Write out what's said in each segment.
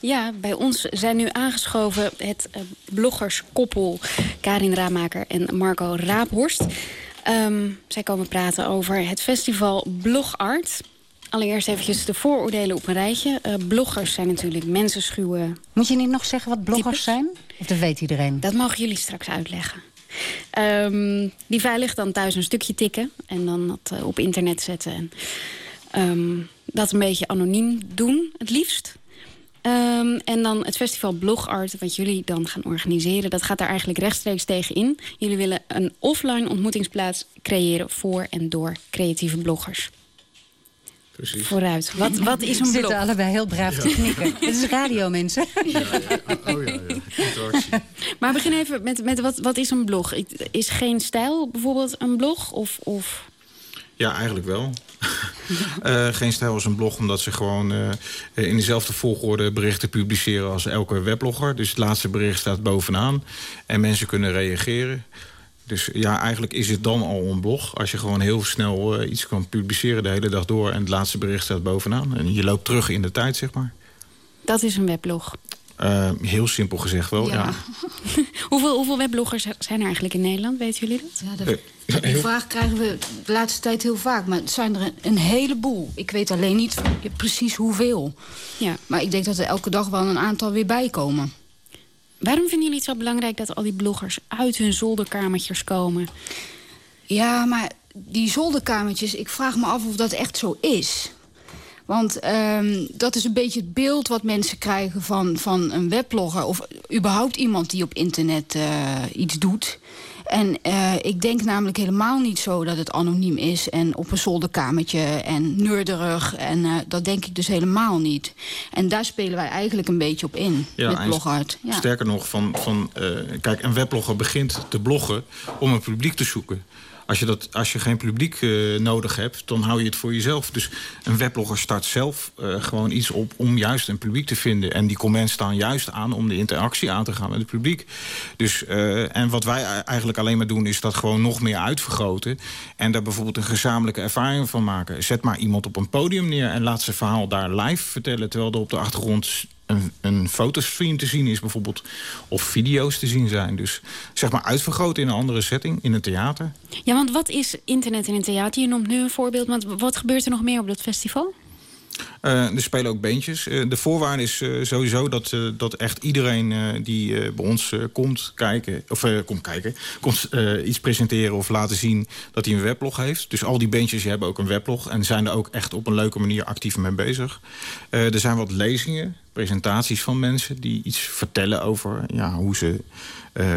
Ja, bij ons zijn nu aangeschoven het uh, bloggerskoppel Karin Raamaker en Marco Raaphorst. Um, zij komen praten over het festival Blogart. Allereerst eventjes de vooroordelen op een rijtje. Uh, bloggers zijn natuurlijk mensenschuwe... Moet je niet nog zeggen wat bloggers zijn? Of dat weet iedereen? Dat mogen jullie straks uitleggen. Um, die veilig dan thuis een stukje tikken en dan dat uh, op internet zetten. En, um, dat een beetje anoniem doen, het liefst. Um, en dan het festival Blogart, wat jullie dan gaan organiseren... dat gaat daar eigenlijk rechtstreeks tegen in. Jullie willen een offline ontmoetingsplaats creëren... voor en door creatieve bloggers. Precies. Vooruit. Wat, wat is een blog? We zitten allebei heel braaf te knikken. Het is radio, mensen. Ja, ja. Oh ja, ja. Maar begin even met, met wat, wat is een blog? Is geen stijl bijvoorbeeld een blog? Of, of... Ja, eigenlijk wel. Uh, geen stijl is een blog omdat ze gewoon uh, in dezelfde volgorde berichten publiceren als elke weblogger. Dus het laatste bericht staat bovenaan en mensen kunnen reageren. Dus ja, eigenlijk is het dan al een blog. Als je gewoon heel snel uh, iets kan publiceren de hele dag door... en het laatste bericht staat bovenaan. En je loopt terug in de tijd, zeg maar. Dat is een weblog? Uh, heel simpel gezegd wel, ja. ja. hoeveel, hoeveel webbloggers zijn er eigenlijk in Nederland? Weten jullie dat? Ja, dat die vraag krijgen we de laatste tijd heel vaak. Maar het zijn er een, een heleboel. Ik weet alleen niet precies hoeveel. Ja. Maar ik denk dat er elke dag wel een aantal weer bij komen. Waarom vinden jullie het zo belangrijk dat al die bloggers uit hun zolderkamertjes komen? Ja, maar die zolderkamertjes, ik vraag me af of dat echt zo is. Want um, dat is een beetje het beeld wat mensen krijgen van, van een weblogger... of überhaupt iemand die op internet uh, iets doet. En uh, ik denk namelijk helemaal niet zo dat het anoniem is... en op een zolderkamertje en neurderig. En uh, dat denk ik dus helemaal niet. En daar spelen wij eigenlijk een beetje op in, ja, met Blogart. Ja. Sterker nog, van, van, uh, kijk, een weblogger begint te bloggen om een publiek te zoeken. Als je, dat, als je geen publiek uh, nodig hebt, dan hou je het voor jezelf. Dus een weblogger start zelf uh, gewoon iets op om juist een publiek te vinden. En die comments staan juist aan om de interactie aan te gaan met het publiek. Dus, uh, en wat wij eigenlijk alleen maar doen, is dat gewoon nog meer uitvergroten. En daar bijvoorbeeld een gezamenlijke ervaring van maken. Zet maar iemand op een podium neer en laat zijn verhaal daar live vertellen... terwijl er op de achtergrond een, een fotostream te zien is bijvoorbeeld. Of video's te zien zijn. Dus zeg maar uitvergroten in een andere setting, in een theater. Ja, want wat is internet in een theater? Je noemt nu een voorbeeld, maar wat gebeurt er nog meer op dat festival? Uh, er spelen ook beentjes. Uh, de voorwaarde is uh, sowieso dat, dat echt iedereen die bij ons komt kijken... of komt kijken, komt iets presenteren of laten zien dat hij een weblog heeft. Dus al die beentjes hebben ook een weblog... en zijn er ook echt op een leuke manier actief mee bezig. er zijn wat lezingen, presentaties van mensen... die iets vertellen over ja, hoe ze... Uh,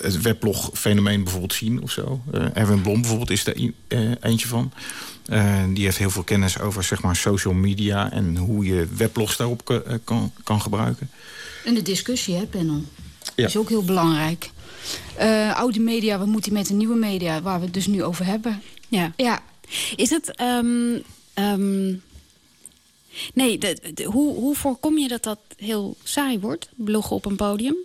het weblog-fenomeen bijvoorbeeld zien of zo. Uh, Erwin Blom bijvoorbeeld is er uh, eentje van. Uh, die heeft heel veel kennis over zeg maar, social media... en hoe je weblogs daarop kan, kan gebruiken. En de discussie, hè, panel. Ja. is ook heel belangrijk. oude media, wat moet die met de nieuwe media... waar we het dus nu over hebben. Ja. ja. Is het... Um, um Nee, de, de, hoe, hoe voorkom je dat dat heel saai wordt, bloggen op een podium?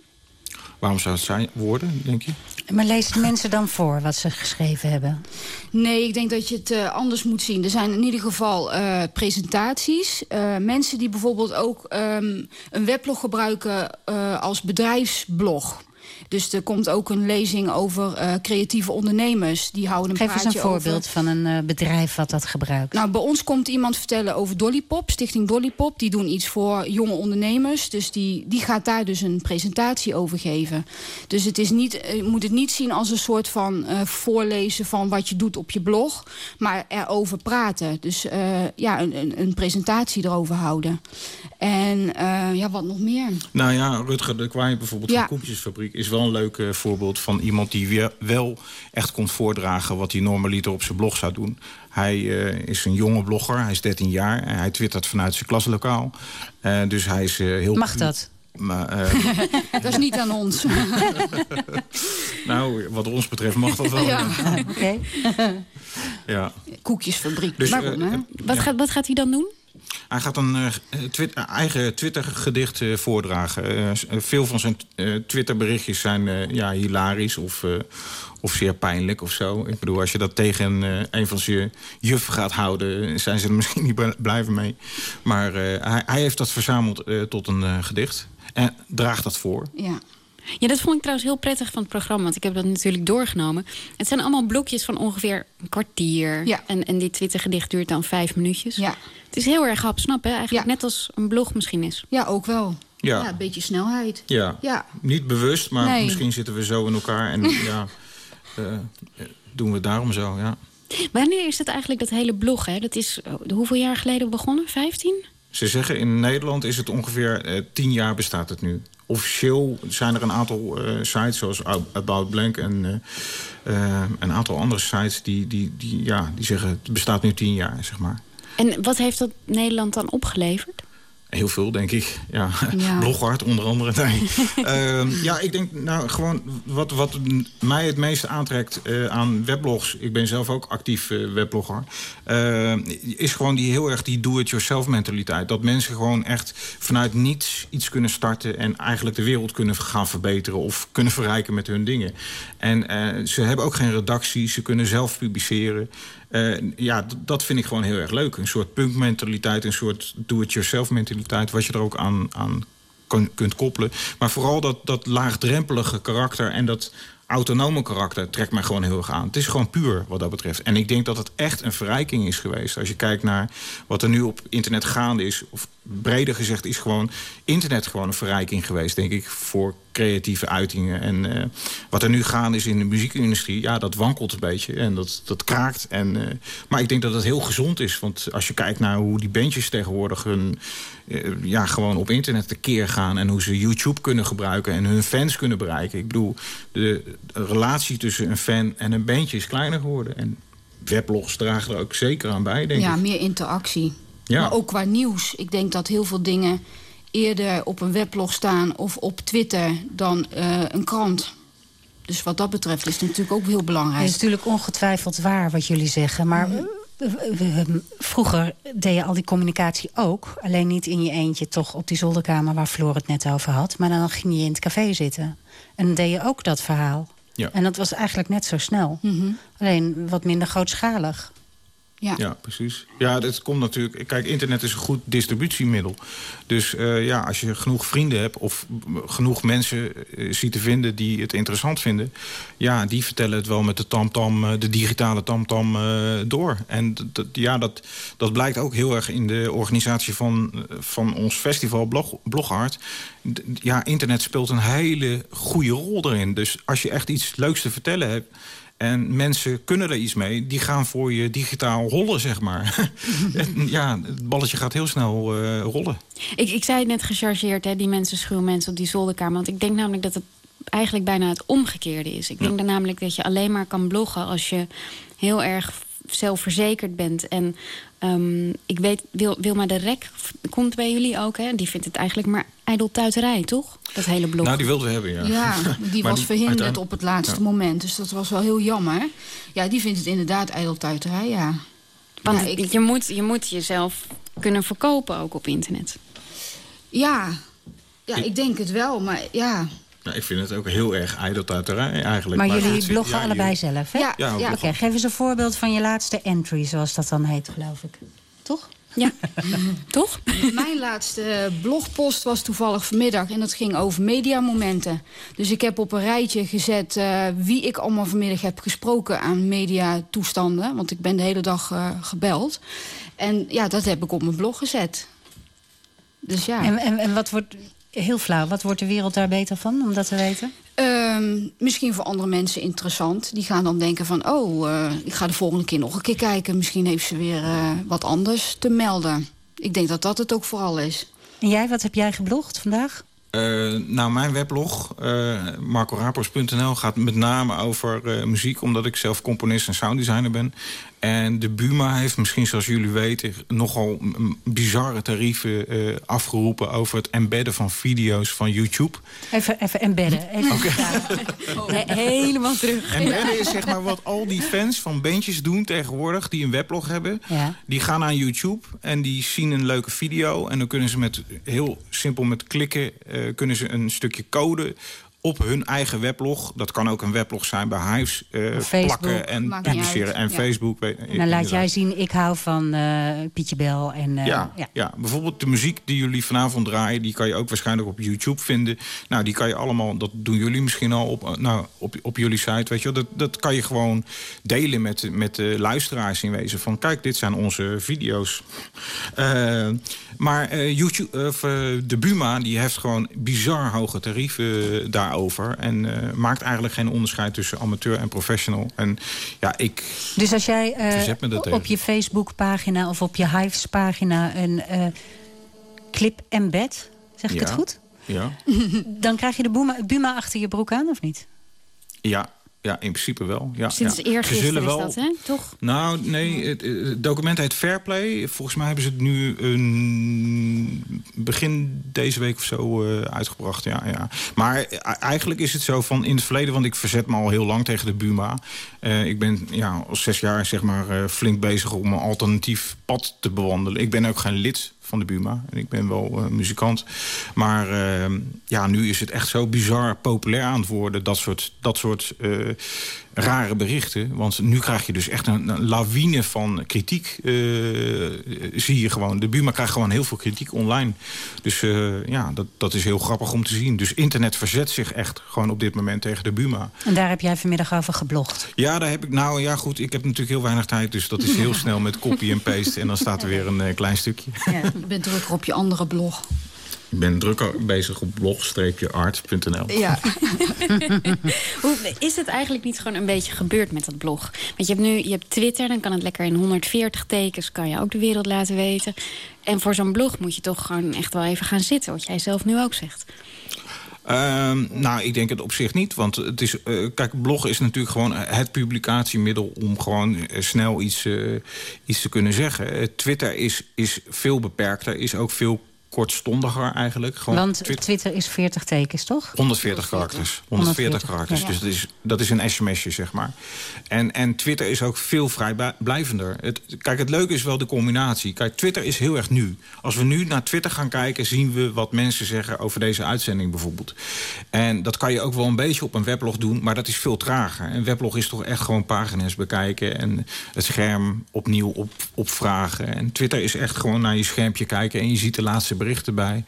Waarom zou het saai worden, denk je? Maar lezen mensen dan voor wat ze geschreven hebben? Nee, ik denk dat je het uh, anders moet zien. Er zijn in ieder geval uh, presentaties. Uh, mensen die bijvoorbeeld ook um, een weblog gebruiken als bedrijfsblog. Dus er komt ook een lezing over uh, creatieve ondernemers. Die houden een Geef eens een voorbeeld over... van een uh, bedrijf wat dat gebruikt. Nou, bij ons komt iemand vertellen over Dollypop, Stichting Dollypop. Die doen iets voor jonge ondernemers. Dus die, die gaat daar dus een presentatie over geven. Dus het is niet, je moet het niet zien als een soort van uh, voorlezen van wat je doet op je blog. Maar erover praten. Dus ja, een, een, een, presentatie erover houden. En ja, wat nog meer? Nou ja, Rutger de Kwaai bijvoorbeeld ja. van Koekjesfabriek... is wel een leuk uh, voorbeeld van iemand die weer wel echt kon voordragen... wat hij normaliter op zijn blog zou doen. Hij uh, is een jonge blogger, hij is 13 jaar. En hij twittert vanuit zijn klaslokaal. Uh, dus hij is heel... Mag dat? Maar, dat is niet aan ons. nou, wat ons betreft mag dat wel. Ja, oké. ja. Koekjesfabriek. Dus, Waarom, hè? Wat, ja. gaat, wat gaat hij dan doen? Hij gaat een twit eigen Twitter-gedicht uh, voordragen. Uh, veel van zijn Twitter-berichtjes zijn ja, hilarisch of, of zeer pijnlijk of zo. Ik bedoel, als je dat tegen een van zijn juffen gaat houden... zijn ze er misschien niet blijven mee. Maar hij, hij, heeft dat verzameld tot een gedicht. En draagt dat voor. Ja. Ja, dat vond ik trouwens heel prettig van het programma. Want ik heb dat natuurlijk doorgenomen. Het zijn allemaal blokjes van ongeveer een kwartier. Ja. En, en dit Twitter-gedicht duurt dan vijf minuutjes. Ja. Het is heel erg hapsnap, hè? Eigenlijk net als een blog misschien is. Ja, ook wel. Ja. ja een beetje snelheid. Ja. ja. Niet bewust, maar misschien zitten we zo in elkaar. En ja, uh, doen we het daarom zo, ja. Wanneer is het eigenlijk dat hele blog, hè? Dat is oh, hoeveel jaar geleden begonnen? Vijftien? Ze zeggen in Nederland is het ongeveer uh, tien jaar bestaat het nu officieel zijn er een aantal uh, sites zoals About Blank en uh, uh, een aantal andere sites die, die, die, ja, die zeggen het bestaat nu tien jaar, zeg maar. En wat heeft dat Nederland dan opgeleverd? Heel veel, denk ik. Ja, ja. Bloghard onder andere. Nee. uh, ja, ik denk nou gewoon wat, wat mij het meeste aantrekt uh, aan weblogs... ik ben zelf ook actief uh, weblogger... Uh, is gewoon die heel erg die do-it-yourself mentaliteit. Dat mensen gewoon echt vanuit niets iets kunnen starten... en eigenlijk de wereld kunnen gaan verbeteren... of kunnen verrijken met hun dingen. En ze hebben ook geen redactie, ze kunnen zelf publiceren... Uh, ja, dat vind ik gewoon heel erg leuk. Een soort punkmentaliteit, een soort do-it-yourself mentaliteit... wat je er ook aan, aan kunt koppelen. Maar vooral dat, dat laagdrempelige karakter en dat autonome karakter trekt mij gewoon heel erg aan. Het is gewoon puur wat dat betreft. En ik denk dat het echt een verrijking is geweest. Als je kijkt naar wat er nu op internet gaande is... of breder gezegd is gewoon internet gewoon een verrijking geweest... denk ik, voor creatieve uitingen. En uh, wat er nu gaande is in de muziekindustrie... ja, dat wankelt een beetje en dat, dat kraakt. En, uh, maar ik denk dat dat heel gezond is. Want als je kijkt naar hoe die bandjes tegenwoordig... hun uh, ja, gewoon op internet tekeer gaan... en hoe ze YouTube kunnen gebruiken en hun fans kunnen bereiken. Ik bedoel, de, de relatie tussen een fan en een bandje is kleiner geworden. En weblogs dragen er ook zeker aan bij, denk ja, ik. Ja, meer interactie. Ja. Maar ook qua nieuws. Ik denk dat heel veel dingen eerder op een weblog staan of op Twitter dan uh, een krant. Dus wat dat betreft is het natuurlijk ook heel belangrijk. Het is natuurlijk ongetwijfeld waar wat jullie zeggen. Maar mm. vroeger deed je al die communicatie ook. Alleen niet in je eentje toch op die zolderkamer waar Floor het net over had. Maar dan ging je in het café zitten. En dan deed je ook dat verhaal. Ja. En dat was eigenlijk net zo snel. Mm -hmm. Alleen wat minder grootschalig. Ja. precies. Ja, dat komt natuurlijk... Kijk, internet is een goed distributiemiddel. Dus uh, ja, als je genoeg vrienden hebt... of genoeg mensen uh, ziet te vinden die het interessant vinden... ja, die vertellen het wel met de tamtam, -tam, de digitale tamtam -tam, door. En ja, dat, dat blijkt ook heel erg in de organisatie van, van ons festival Blog, Blogart. Ja, internet speelt een hele goede rol erin. Dus als je echt iets leuks te vertellen hebt... En mensen kunnen er iets mee. Die gaan voor je digitaal rollen, zeg maar. ja, het balletje gaat heel snel uh, rollen. Ik, ik zei het net gechargeerd, hè, die mensen schuw mensen op die zolderkamer. Want ik denk namelijk dat het eigenlijk bijna het omgekeerde is. Ik ja. denk dan namelijk dat je alleen maar kan bloggen als je heel erg zelfverzekerd bent. En um, ik weet, Wil, Wilma de Rek komt bij jullie ook. Hè? Die vindt het eigenlijk maar ijdeltuiterij, toch? Dat hele blog. Nou, die wilden we hebben, ja. Ja, die was die, verhinderd op het laatste ja. moment. Dus dat was wel heel jammer. Ja, die vindt het inderdaad ijdeltuiterij, ja. Want ja, ik... je, moet, je moet jezelf kunnen verkopen ook op internet. Ja, ja ik, ik denk het wel, maar ja... Nou, ik vind het ook heel erg ijdeltuiterij eigenlijk. Maar, maar jullie bloggen ja, allebei jullie... zelf, hè? Ja, ja, ja. Oké, okay, geef eens een voorbeeld van je laatste entry, zoals dat dan heet, geloof ik. Toch? Ja, toch? Mijn laatste blogpost was toevallig vanmiddag en dat ging over mediamomenten. Dus ik heb op een rijtje gezet uh, wie ik allemaal vanmiddag heb gesproken aan mediatoestanden. Want ik ben de hele dag uh, gebeld. En ja, dat heb ik op mijn blog gezet. Dus ja. En, en, en wat wordt, heel flauw, wat wordt de wereld daar beter van, om dat te weten? Um, misschien voor andere mensen interessant. Die gaan dan denken van, oh, uh, ik ga de volgende keer nog een keer kijken. Misschien heeft ze weer uh, wat anders te melden. Ik denk dat dat het ook vooral is. En jij, wat heb jij geblogd vandaag? Uh, nou, mijn weblog, uh, marcorapos.nl, gaat met name over uh, muziek... omdat ik zelf componist en sounddesigner ben. En de Buma heeft misschien, zoals jullie weten... nogal bizarre tarieven uh, afgeroepen... over het embedden van video's van YouTube. Even, even embedden. Even okay. helemaal terug. Embedden is zeg maar wat al die fans van bandjes doen tegenwoordig... die een weblog hebben. Ja. Die gaan naar YouTube en die zien een leuke video... en dan kunnen ze met heel simpel met klikken... Uh, kunnen ze een stukje code op hun eigen weblog. Dat kan ook een weblog zijn bij Hives. Uh, plakken en publiceren. En Facebook. Nou, laat jij zien, ik hou van uh, Pietje Bel. En, uh, ja, ja. ja, bijvoorbeeld de muziek die jullie vanavond draaien... die kan je ook waarschijnlijk op YouTube vinden. Nou, die kan je allemaal, dat doen jullie misschien al op, nou, op, op jullie site. Weet je, dat, dat kan je gewoon delen met, met de luisteraars in wezen. Van kijk, dit zijn onze video's. maar YouTube, de Buma die heeft gewoon bizar hoge tarieven daar over. En uh, maakt eigenlijk geen onderscheid tussen amateur en professional. En ja, ik Dus als jij uh, op je Facebookpagina of op je Hives-pagina een uh, clip embed, zeg ik het goed? Ja. Dan krijg je de Buma, Buma achter je broek aan, of niet? Ja, ja, in principe wel. Ja, Sinds ja. eergisteren wel... is dat, hè? Toch? Nou, nee, het, het, document heet Fairplay. Volgens mij hebben ze het nu een begin deze week of zo uh, uitgebracht. Ja, ja. Maar eigenlijk is het zo van in het verleden... want ik verzet me al heel lang tegen de Buma. Uh, ik ben ja, al zes jaar zeg maar, uh, flink bezig om een alternatief pad te bewandelen. Ik ben ook geen lid van de Buma. En ik ben wel uh, muzikant. Maar uh, ja, nu is het echt zo bizar populair aan het worden. Dat soort, dat soort uh, rare berichten. Want nu krijg je dus echt een, een lawine van kritiek. Uh, zie je gewoon. De Buma krijgt gewoon heel veel kritiek online. Dus uh, ja, dat, dat is heel grappig om te zien. Dus internet verzet zich echt gewoon op dit moment tegen de Buma. En daar heb jij vanmiddag over geblogd? Ja, daar heb ik. Nou ja, goed. Ik heb natuurlijk heel weinig tijd. Dus dat is heel snel met copy en paste. En dan staat er weer een uh, klein stukje. Ja, je bent drukker op je andere blog. Ik ben druk bezig op blog-art.nl. Ja. is het eigenlijk niet gewoon een beetje gebeurd met dat blog? Want je hebt nu je hebt Twitter, dan kan het lekker in 140 tekens... kan je ook de wereld laten weten. En voor zo'n blog moet je toch gewoon echt wel even gaan zitten... wat jij zelf nu ook zegt. Uh, nou, ik denk het op zich niet. Want het is, uh, kijk, bloggen is natuurlijk gewoon het publicatiemiddel... om gewoon uh, snel iets, uh, iets te kunnen zeggen. Twitter is, is veel beperkter, is ook veel kortstondiger eigenlijk. Gewoon Want Twitter, Twitter is 40 tekens, toch? 140 karakters. 140 karakters. Dus dat is, dat is een sms'je, zeg maar. En, en Twitter is ook veel vrijblijvender. Het, kijk, het leuke is wel de combinatie. Kijk, Twitter is heel erg nu. Als we nu naar Twitter gaan kijken... zien we wat mensen zeggen over deze uitzending bijvoorbeeld. En dat kan je ook wel een beetje op een weblog doen... maar dat is veel trager. Een weblog is toch echt gewoon pagina's bekijken... en het scherm opnieuw op, opvragen. En Twitter is echt gewoon naar je schermpje kijken... en je ziet de laatste berichten bij.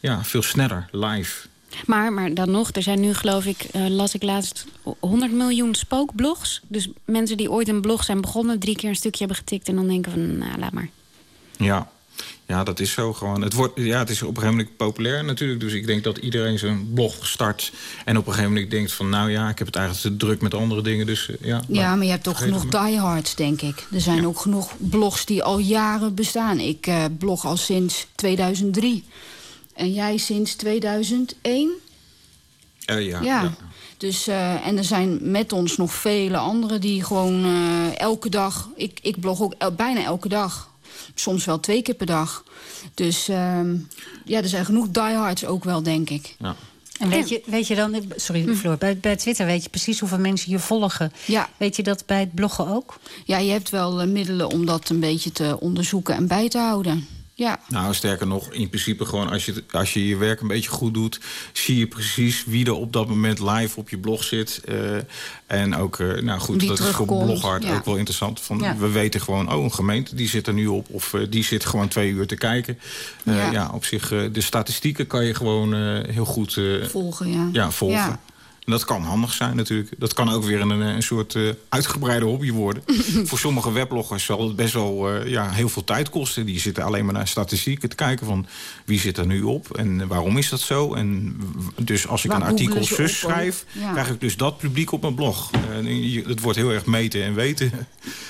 Ja, veel sneller, live. Maar, maar dan nog, er zijn nu geloof ik, uh, las ik laatst 100 miljoen spookblogs. Dus mensen die ooit een blog zijn begonnen, drie keer een stukje hebben getikt... en dan denken van, nou, laat maar. Ja, ja, dat is zo gewoon. Het, wordt, ja, het is op een gegeven moment populair natuurlijk. Dus ik denk dat iedereen zijn blog start. En op een gegeven moment denkt van... nou ja, ik heb het eigenlijk te druk met andere dingen. Dus, ja, ja, maar je hebt toch genoeg diehards, denk ik. Er zijn ook genoeg blogs die al jaren bestaan. Ik uh, blog al sinds 2003. En jij sinds 2001? Uh, ja, ja. ja. Dus, uh, en er zijn met ons nog vele anderen die gewoon elke dag... Ik, ik blog ook el bijna elke dag soms wel twee keer per dag. Dus uh, ja, er zijn genoeg diehards ook wel, denk ik. Ja. En weet je, weet je dan, sorry hm. Floor, bij, bij Twitter weet je precies hoeveel mensen je volgen. Ja. Weet je dat bij het bloggen ook? Ja, je hebt wel uh, middelen om dat een beetje te onderzoeken en bij te houden. Ja. Nou, sterker nog, in principe gewoon als je, als je je werk een beetje goed doet... zie je precies wie er op dat moment live op je blog zit. Uh, en ook, uh, nou goed, wie dat is voor Bloghard ja. ook wel interessant. Van, ja. We weten gewoon, oh, een gemeente die zit er nu op... of uh, die zit gewoon twee uur te kijken. Ja. ja. op zich, de statistieken kan je gewoon heel goed... volgen, ja. Ja, volgen. En dat kan handig zijn natuurlijk. Dat kan ook weer een, een soort uh, uitgebreide hobby worden. Voor sommige webloggers zal het best wel uh, ja, heel veel tijd kosten. Die zitten alleen maar naar statistieken te kijken van wie zit er nu op en waarom is dat zo. En dus als ik Waar een artikel zus schrijf, ja. krijg ik dus dat publiek op mijn blog. Uh, het wordt heel erg meten en weten.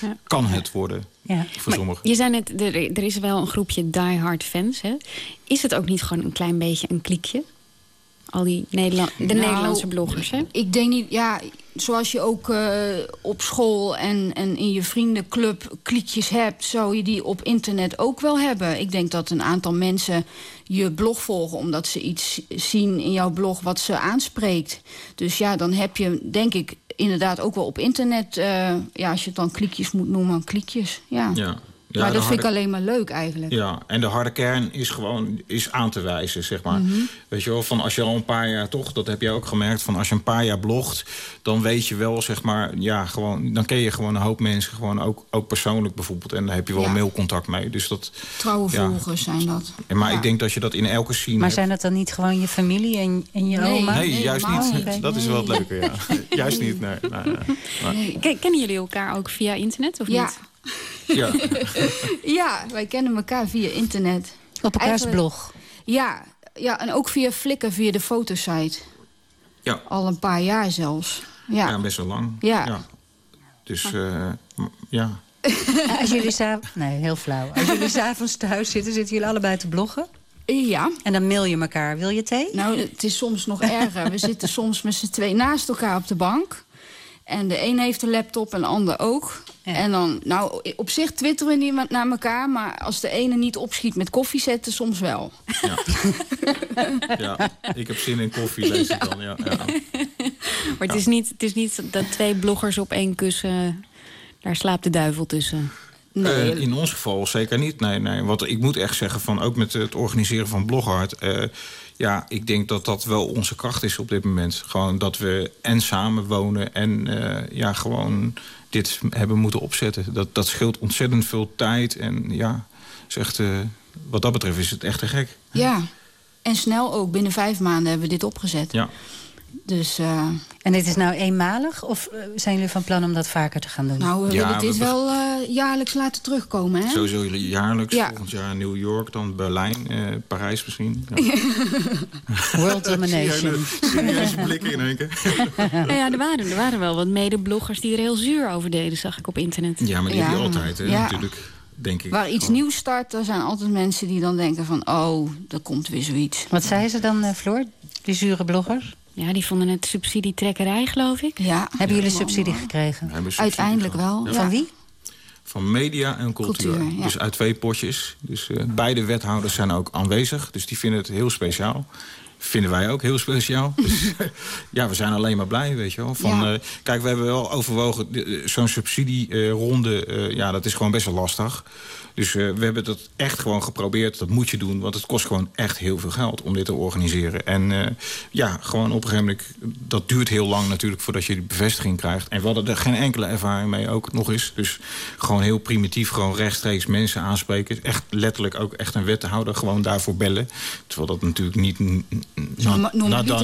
Ja. Kan het worden. Ja. Voor sommigen. Je zei net, er, er is wel een groepje diehard fans. Hè? Is het ook niet gewoon een klein beetje een kliekje? Al die Nederla de Nou, Nederlandse bloggers, hè? Ik denk niet, ja, zoals je ook eh, op school en, en in je vriendenclub kliekjes hebt... zou je die op internet ook wel hebben. Ik denk dat een aantal mensen je blog volgen... omdat ze iets zien in jouw blog wat ze aanspreekt. Dus ja, dan heb je, denk ik, inderdaad ook wel op internet... eh, ja, als je het dan kliekjes moet noemen, kliekjes. Ja. Ja. Ja, maar dat vind ik alleen maar leuk eigenlijk. Ja, en de harde kern is gewoon is aan te wijzen, zeg maar. Mhm. Weet je wel, van als je al een paar jaar toch, dat heb jij ook gemerkt, van als je een paar jaar blogt, dan weet je wel, zeg maar, ja, gewoon, dan ken je gewoon een hoop mensen, gewoon ook, ook persoonlijk bijvoorbeeld, en daar heb je wel Ja. mailcontact mee. Dus dat, Trouwe Ja. volgers zijn dat. en maar Ja. ik denk dat je dat in elke scene Maar hebt. zijn dat dan niet gewoon je familie en, en je Nee. oma? Nee, Nee, juist niet. Dat is wel het leuke, ja. juist niet, nee. nee, Kennen jullie elkaar ook via internet, of Ja. niet? Ja. ja, wij kennen elkaar via internet. Op elkaars Eigenlijk- blog. Ja, ja, en ook via Flickr, via de fotosite. Ja. Al een paar jaar zelfs. Ja, ja, best wel lang. Ja. Dus, eh, ja. Als jullie s'avonds... Nee, heel flauw. Als jullie s'avonds thuis zitten, zitten jullie allebei te bloggen? ja. En dan mail je elkaar. Wil je thee? Nou, het is soms nog erger. We zitten soms met z'n twee naast elkaar op de bank. En de een heeft een laptop en de ander ook. Ja. En dan, nou, op zich twitteren we niet naar elkaar... maar als de ene niet opschiet met koffie zetten, soms wel. Ja. ja, ik heb zin in koffie, lees ik dan. Ja, ja. Maar het is, niet, het is niet dat twee bloggers op één kussen... daar slaapt de duivel tussen. Nee, Eh, in ons geval zeker niet. Nee, nee. Want ik moet echt zeggen, van, ook met het organiseren van Bloghard... eh, ja, ik denk dat dat wel onze kracht is op dit moment. Gewoon dat we en samen wonen en eh, ja, gewoon dit hebben moeten opzetten. Dat, dat scheelt ontzettend veel tijd. En ja, is echt, eh, wat dat betreft is het echt te gek. Ja, en snel ook. Binnen vijf maanden hebben we dit opgezet. Ja. Dus uh, En dit is nou eenmalig? Of eh, zijn jullie van plan om dat vaker te gaan doen? nou, we Ja, willen dit we- wel eh, jaarlijks laten terugkomen, hè? Sowieso jullie jaarlijks, Ja. volgend jaar New York, dan Berlijn, eh, Parijs misschien. Ja. World domination. Serieuze blikken in één keer. Nou ja, er waren, er waren wel wat medebloggers die er heel zuur over deden, zag ik op internet. Ja, maar die heb je altijd, hè, Ja. natuurlijk. Denk ik. Waar iets nieuws start, er zijn altijd mensen die dan denken van... oh, er komt weer zoiets. Wat zei ze dan, eh, Floor? Die zure bloggers? Ja, die vonden het subsidietrekkerij, geloof ik. Ja, Hebben jullie subsidie wel. gekregen? We hebben subsidie Uiteindelijk gehad. wel. Ja. Van wie? Van media en cultuur. Cultuur, ja. Dus uit twee potjes. Dus eh, beide wethouders zijn ook aanwezig. Dus die vinden het heel speciaal. Vinden wij ook heel speciaal. Dus, ja, we zijn alleen maar blij, weet je wel. Van, Ja. eh, kijk, we hebben wel overwogen... eh, zo'n subsidieronde, eh, ja, dat is gewoon best wel lastig. Dus eh, we hebben dat echt gewoon geprobeerd. Dat moet je doen, want het kost gewoon echt heel veel geld... om dit te organiseren. En eh, ja, gewoon op een gegeven moment... dat duurt heel lang natuurlijk voordat je die bevestiging krijgt. En we hadden er geen enkele ervaring mee ook nog eens. Dus gewoon heel primitief, gewoon rechtstreeks mensen aanspreken. Echt letterlijk ook echt een wethouder gewoon daarvoor bellen. Terwijl dat natuurlijk niet na-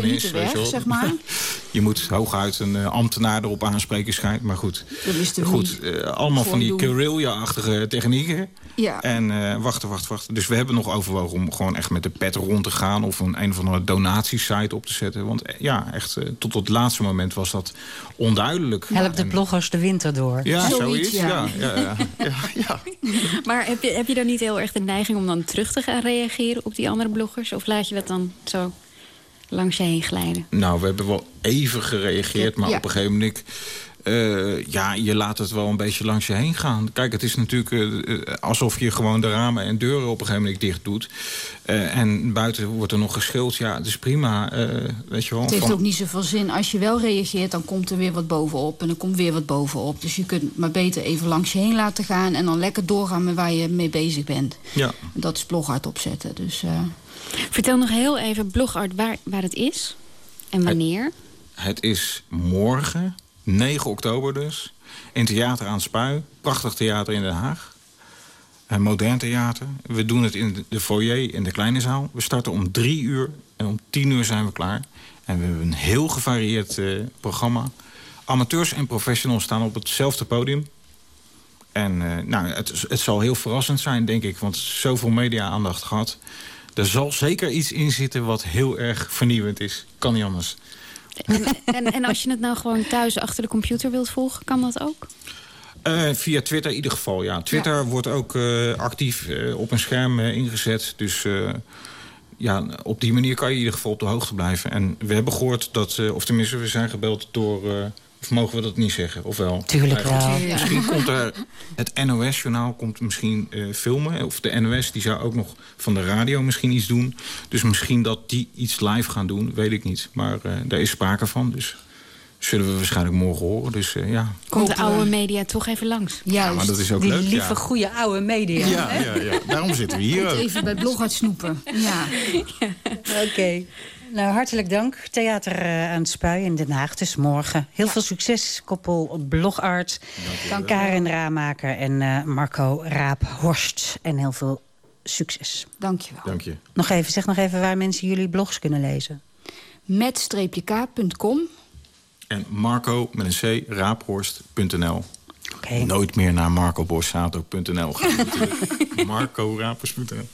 niet is. weet je zeg maar. Je moet hooguit een eh, ambtenaar erop aanspreken schijnt. Maar goed, Dat is toch goed allemaal van die guerrilla-achtige technieken. Ja. En eh, wachten, wachten, wachten. Dus we hebben nog overwogen om gewoon echt met de pet rond te gaan... of een, een of andere donatiesite op te zetten. Want eh, ja, echt eh, tot het laatste moment was dat onduidelijk. Help de En- bloggers de winter door. Ja, Zoiets, zoiets. ja. Ja. Ja, ja, ja, ja. Maar heb je, heb je dan niet heel erg de neiging om dan terug te gaan reageren op die andere bloggers? Of laat je dat dan zo langs je heen glijden? Nou, we hebben wel even gereageerd, maar Ja. op een gegeven moment... eh, ja, je laat het wel een beetje langs je heen gaan. Kijk, het is natuurlijk eh, eh, alsof je gewoon de ramen en deuren op een gegeven moment dicht doet. Eh, en buiten wordt er nog geschild. Ja, het is prima. eh, weet je wel. Het heeft van- ook niet zoveel zin. Als je wel reageert, dan komt er weer wat bovenop. En dan komt weer wat bovenop. Dus je kunt maar beter even langs je heen laten gaan... en dan lekker doorgaan met waar je mee bezig bent. Ja. Dat is bloghard opzetten. Dus eh, Vertel nog heel even, Blogart, waar, waar het is en wanneer. Het is morgen, 9 oktober dus, in Theater aan Spui. Prachtig theater in Den Haag. Een modern theater. We doen het in de foyer in de kleine zaal. We starten om drie uur en om tien uur zijn we klaar. En we hebben een heel gevarieerd eh, programma. Amateurs en professionals staan op hetzelfde podium. En eh, nou, het, het zal heel verrassend zijn, denk ik. Want zoveel media-aandacht gehad. Er zal zeker iets in zitten wat heel erg vernieuwend is. Kan niet anders. En, en, en als je het nou gewoon thuis achter de computer wilt volgen, kan dat ook? Eh, via Twitter in ieder geval, ja. Twitter wordt ook eh, actief eh, op een scherm ingezet. Dus ja, op die manier kan je in ieder geval op de hoogte blijven. En we hebben gehoord dat, of tenminste, we zijn gebeld door... Of mogen we dat niet zeggen? Of wel? Tuurlijk wel. Ja. Misschien komt er het NOS-journaal komt misschien uh, filmen. Of de NOS die zou ook nog van de radio misschien iets doen. Dus misschien dat die iets live gaan doen, weet ik niet. Maar daar is sprake van, dus zullen we waarschijnlijk morgen horen. Dus uh, ja. Komt de oude media toch even langs? Ja, maar dat is ook Die leuk. lieve, ja. goede oude media. Ja, ja, ja, daarom zitten we hier ook. Even bij blog snoepen. Ja. Oké. Okay. Nou, hartelijk dank. Theater uh, aan het Spui in Den Haag. Dus morgen. Heel veel succes, koppel blogarts. Dank Karen Raamaker en uh, Marco Raaphorst. En heel veel succes. Dank je wel. Dank je. Nog even, zeg nog even waar mensen jullie blogs kunnen lezen. Met-k.com en Marco met een C, raaphorst.nl. Okay. Nooit meer naar marcoborsato.nl gaan. Marco Raaphorst.nl.